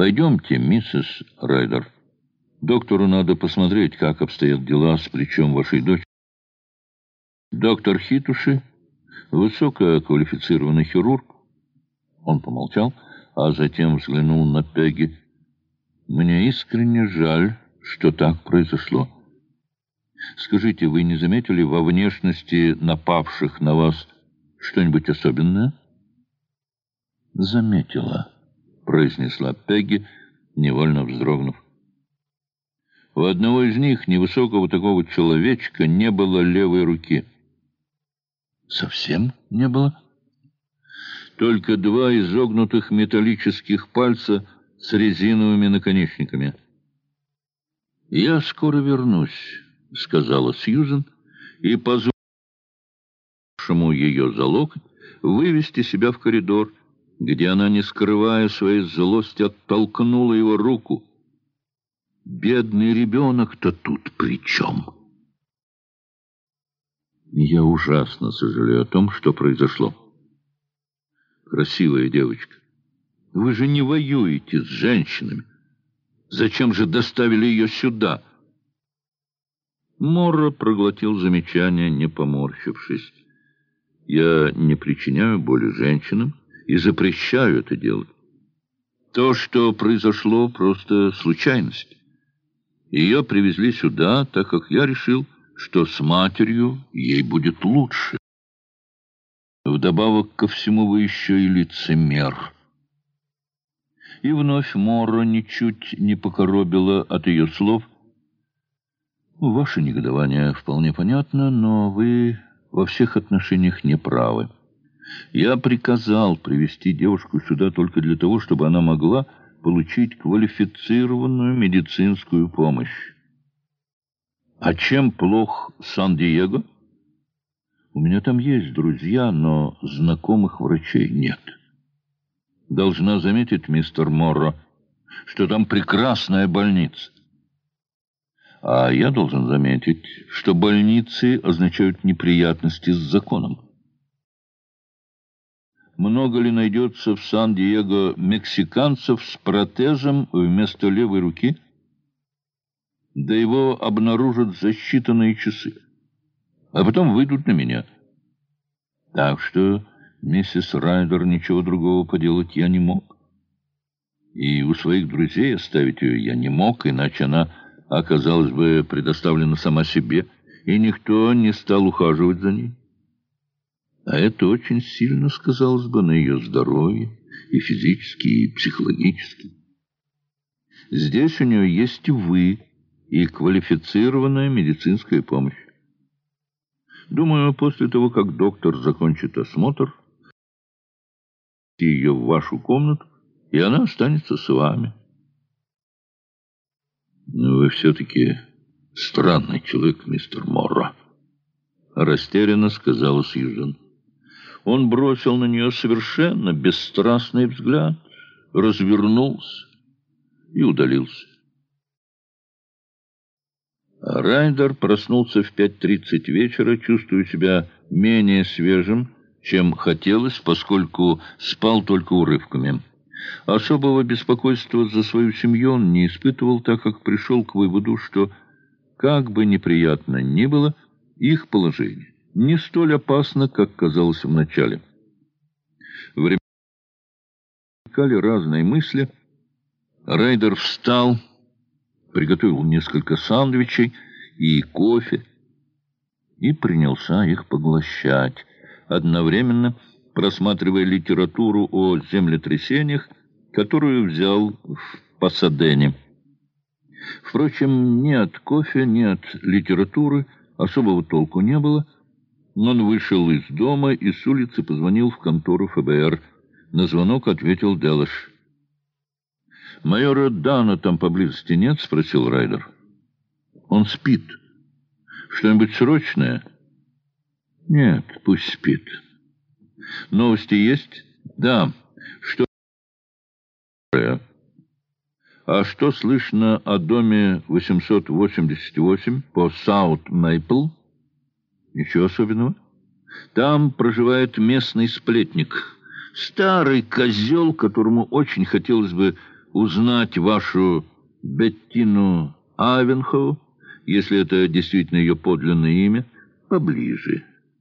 «Пойдемте, миссис Райдер. Доктору надо посмотреть, как обстоят дела с плечом вашей дочери». Доктор Хитуши, высококвалифицированный хирург, он помолчал, а затем взглянул на Пегги. «Мне искренне жаль, что так произошло. Скажите, вы не заметили во внешности напавших на вас что-нибудь особенное?» «Заметила», — произнесла Пегги, невольно вздрогнув. У одного из них, невысокого такого человечка, не было левой руки. «Совсем не было?» только два изогнутых металлических пальца с резиновыми наконечниками. «Я скоро вернусь», — сказала Сьюзен, и позволила ее за локоть вывести себя в коридор, где она, не скрывая своей злости, оттолкнула его руку. «Бедный ребенок-то тут при чем?» Я ужасно сожалею о том, что произошло красивая девочка. Вы же не воюете с женщинами. Зачем же доставили ее сюда?» Морро проглотил замечание, не поморщившись. «Я не причиняю боли женщинам и запрещаю это делать. То, что произошло, просто случайность. Ее привезли сюда, так как я решил, что с матерью ей будет лучше». Вдобавок ко всему вы еще и лицемер. И вновь Мора ничуть не покоробила от ее слов. Ваше негодование вполне понятно, но вы во всех отношениях не правы. Я приказал привести девушку сюда только для того, чтобы она могла получить квалифицированную медицинскую помощь. А чем плох Сан-Диего? У меня там есть друзья, но знакомых врачей нет. Должна заметить, мистер Морро, что там прекрасная больница. А я должен заметить, что больницы означают неприятности с законом. Много ли найдется в Сан-Диего мексиканцев с протезом вместо левой руки? Да его обнаружат за считанные часы а потом выйдут на меня. Так что, миссис Райдер, ничего другого поделать я не мог. И у своих друзей оставить ее я не мог, иначе она оказалась бы предоставлена сама себе, и никто не стал ухаживать за ней. А это очень сильно сказалось бы на ее здоровье, и физически, и психологически. Здесь у нее есть вы, и квалифицированная медицинская помощь. Думаю, после того, как доктор закончит осмотр, ее в вашу комнату, и она останется с вами. Но вы все-таки странный человек, мистер Морро. Растерянно сказала Сьюзен. Он бросил на нее совершенно бесстрастный взгляд, развернулся и удалился. Райдер проснулся в 5.30 вечера, чувствуя себя менее свежим, чем хотелось, поскольку спал только урывками. Особого беспокойства за свою семью он не испытывал, так как пришел к выводу, что, как бы неприятно ни было, их положение не столь опасно, как казалось вначале. Время разные мысли. Райдер встал приготовил несколько сандвичей и кофе и принялся их поглощать, одновременно просматривая литературу о землетрясениях, которую взял в Пасадене. Впрочем, ни от кофе, ни от литературы особого толку не было. Он вышел из дома и с улицы позвонил в контору ФБР. На звонок ответил Делаш. «Майора Дана там поблизости нет?» — спросил Райдер. «Он спит. Что-нибудь срочное?» «Нет, пусть спит». «Новости есть?» «Да. Что...» «А что слышно о доме 888 по Саут Мейпл?» Ничего особенного. Там проживает местный сплетник. Старый козел, которому очень хотелось бы узнать вашу Беттину Авенхоу, если это действительно ее подлинное имя, поближе.